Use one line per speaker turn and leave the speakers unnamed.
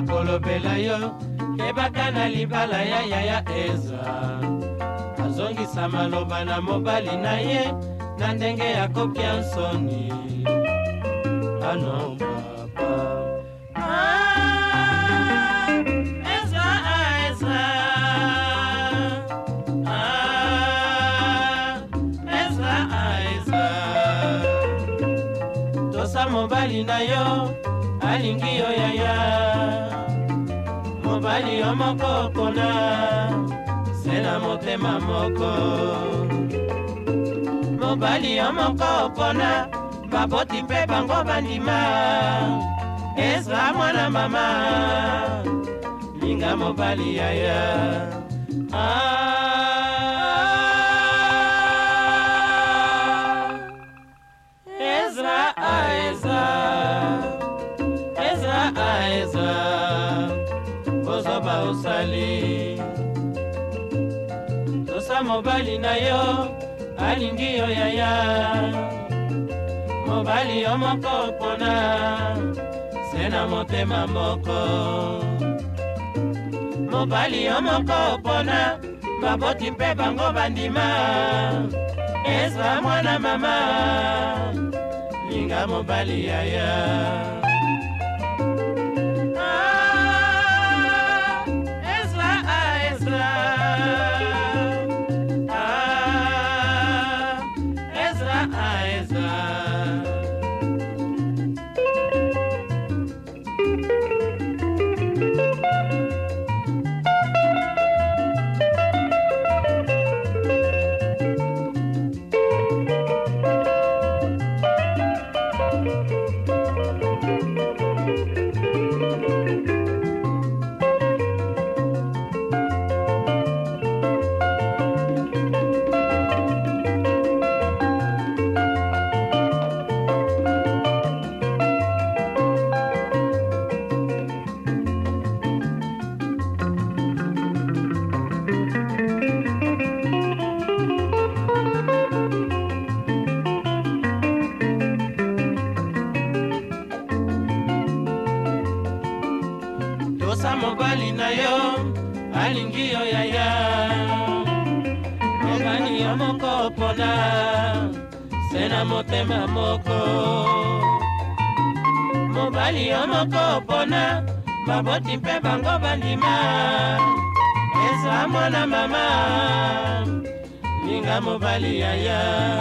nakolobela yo kebaka na libala ya yaya eza azongisa maloba na mobali na ye na ndenge ya kopia nsoni ano papa ah, eza, eza. Ah, eza, tosa mobali na yo alingi yo yaya mobali yo moko pona se na motema moko mobali yo moko pona baboti mpe bango bandima ezra mwana mama linga mobali yaya ah. mobale tosa mobali na yo alingi yo yaya mobali yo moko mpona se na motema moko mobali yo moko mpona baboti mpe bango bandima ezwa mwana mama linga mobali yaya kosa mobali na yo alingi yo yaya mobali yo moko pona se na motema moko mobali yo moko pona baboti mpe bango bandima ezwa mwana mama linga mobali yaya